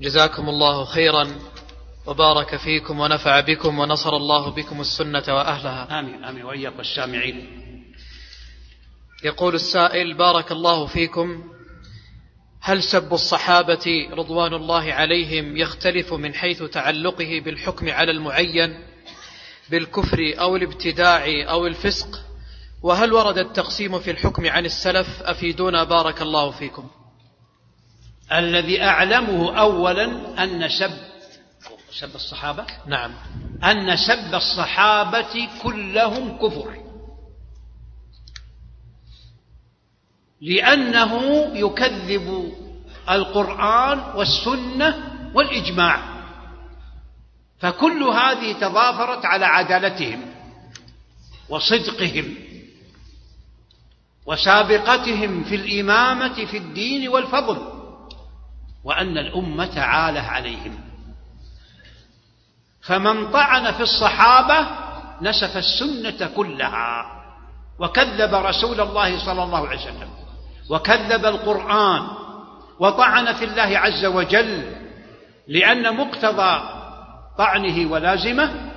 جزاكم الله خيرا وبارك فيكم ونفع بكم ونصر الله بكم السنة وأهلها. آمين آمين. وإياك والسامعين يقول السائل بارك الله فيكم. هل سب الصحابة رضوان الله عليهم يختلف من حيث تعلقه بالحكم على المعين بالكفر أو الابتداع أو الفسق؟ وهل ورد التقسيم في الحكم عن السلف؟ أفيدونا بارك الله فيكم. الذي أعلمه أولا أن سب سب الصحابة؟ نعم. أن سب الصحابة كلهم كفر. لأنه يكذب القرآن والسنة والإجماع. فكل هذه تضافرت على عدالتهم وصدقهم وسابقتهم في الإمامة في الدين والفضل. وأن الأمة عاله عليهم. فمن طعن في الصحابة نسف السنة كلها. وكذب رسول الله صلى الله عليه وسلم. وكذب القرآن. وطعن في الله عز وجل. لأن مقتضى طعنه ولازمه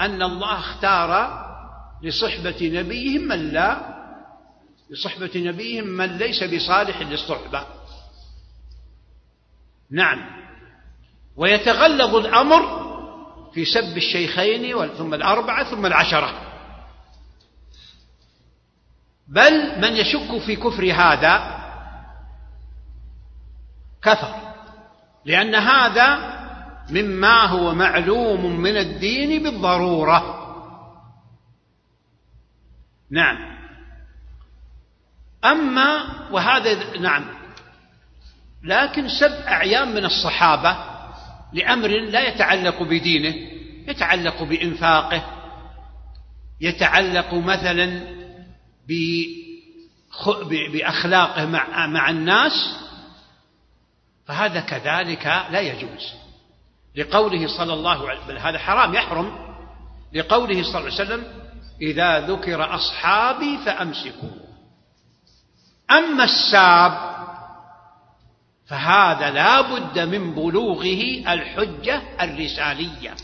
أن الله اختار لصحبة نبيهم من لا لصحبة نبيهم من ليس بصالح للصحبة. نعم. ويتغلظ الأمر في سب الشيخين ثم الأربعة ثم العشرة. بل من يشك في كفر هذا كفر لأن هذا مما هو معلوم من الدين بالضرورة. نعم. أما وهذا نعم. لكن سب أعيان من الصحابة لأمر لا يتعلق بدينه يتعلق بإنفاقه يتعلق مثلا بأخلاقه مع, مع الناس فهذا كذلك لا يجوز. لقوله صلى الله عليه وسلم هذا حرام يحرم. لقوله صلى الله عليه وسلم إذا ذكر أصحابي فأمسكوا أما الساب فهذا لا بد من بلوغه الحجة الرسالية.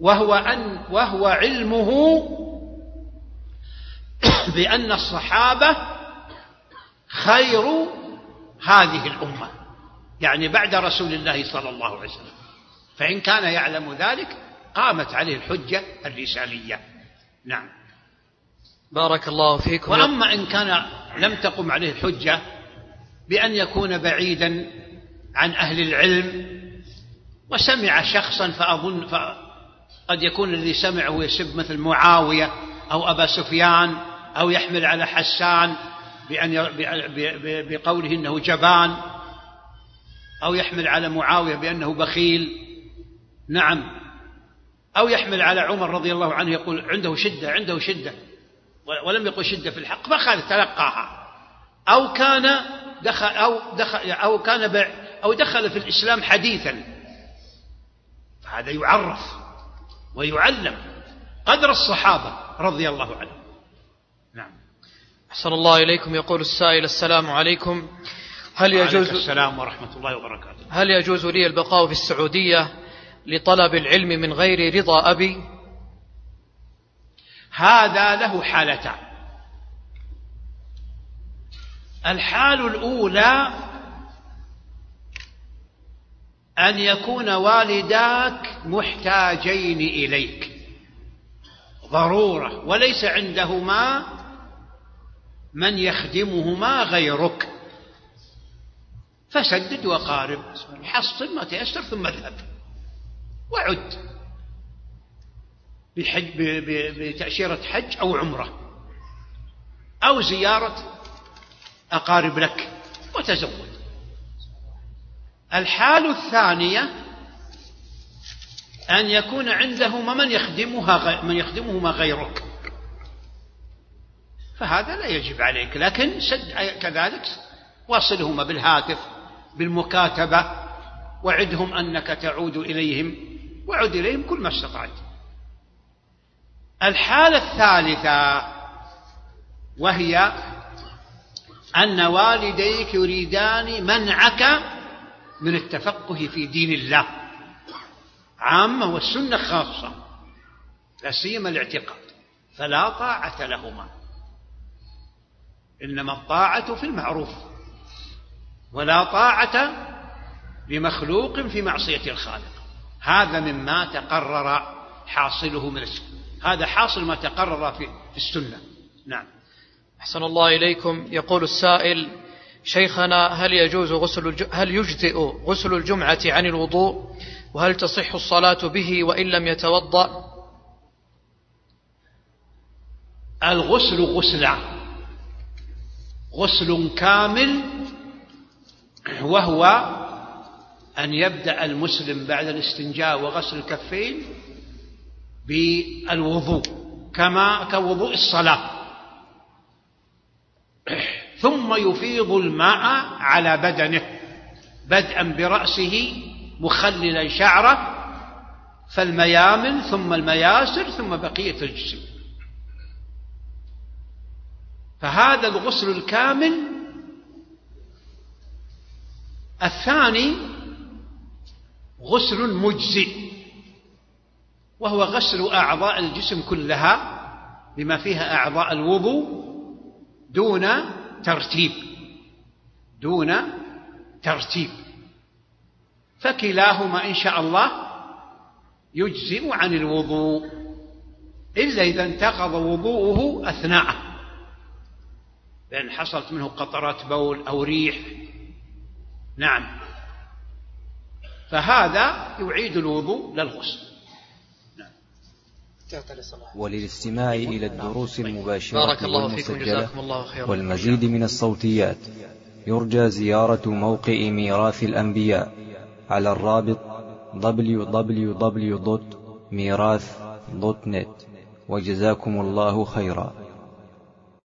وهو أن وهو علمه بأن الصحابة خير هذه الأمة. يعني بعد رسول الله صلى الله عليه وسلم. فإن كان يعلم ذلك قامت عليه الحجة الرسالية. نعم. بارك الله فيكم. وأما إن كان لم تقم عليه الحجة بأن يكون بعيدا عن أهل العلم وسمع شخصا فأظن قد يكون الذي سمعه يسب مثل معاوية أو أبا سفيان أو يحمل على حسان بأن بقوله إنه جبان أو يحمل على معاوية بأنه بخيل. نعم. أو يحمل على عمر رضي الله عنه يقول عنده شدة عنده شدة ولم يقل شدة في الحق فخالد تلقاها. أو كان دخل أو دخل أو كان أو دخل في الإسلام حديثا. فهذا يعرف ويعلم قدر الصحابة رضي الله عنهم. نعم. أحسن الله إليكم. يقول السائل السلام عليكم. هل يجوز السلام ورحمة الله وبركاته. هل يجوز لي البقاء في السعودية لطلب العلم من غير رضا أبي؟ هذا له حالتان. الحال الأولى أن يكون والداك محتاجين إليك. ضرورة وليس عندهما من يخدمهما غيرك. فسدد وقارب حصل ما تيسر ثم اذهب. وعد بحج بتأشيرة حج أو عمرة أو زيارة أقارب لك وتزوج. الحال الثانية أن يكون عندهما من يخدمها من يخدمهما غيرك. فهذا لا يجب عليك لكن سد كذلك واصلهما بالهاتف بالمكاتبة وعدهم أنك تعود إليهم وعد إليهم كل ما استطعت. الحالة الثالثة وهي أن والديك يريدان منعك من التفقه في دين الله. عامة والسنة خاصة لا سيما الاعتقاد فلا طاعة لهما. إنما الطاعة في المعروف ولا طاعة لمخلوق في معصية الخالق. هذا مما تقرر حاصله من السنة هذا حاصل ما تقرر في السنة. نعم. أحسن الله إليكم. يقول السائل شيخنا هل يجوز غسل. هل يجزئ غسل الجمعة عن الوضوء؟ وهل تصح الصلاة به وإن لم يتوضأ؟ الغسل غسلان غسل كامل وهو أن يبدأ المسلم بعد الاستنجاء وغسل الكفين بالوضوء كما كوضوء الصلاة. ثم يفيض الماء على بدنه بدءا برأسه مخللا شعره فالميامن ثم المياسر ثم بقية الجسم. فهذا الغسل الكامل الثاني غسل مجزئ وهو غسل أعضاء الجسم كلها بما فيها أعضاء الوضوء دون ترتيب دون ترتيب. فكلاهما إن شاء الله يجزئ عن الوضوء إلا إذا انتقض وضوءه أثناءه. لأن حصلت منه قطرات بول أو ريح. نعم. فهذا يعيد الوضوء للغسل. وللاستماع إلى الدروس المباشرة بارك الله فيكم جزاكم الله خيرا. والمزيد من الصوتيات. يرجى زيارة موقع ميراث الأنبياء على الرابط www.ميراث.net وجزاكم الله خيرا.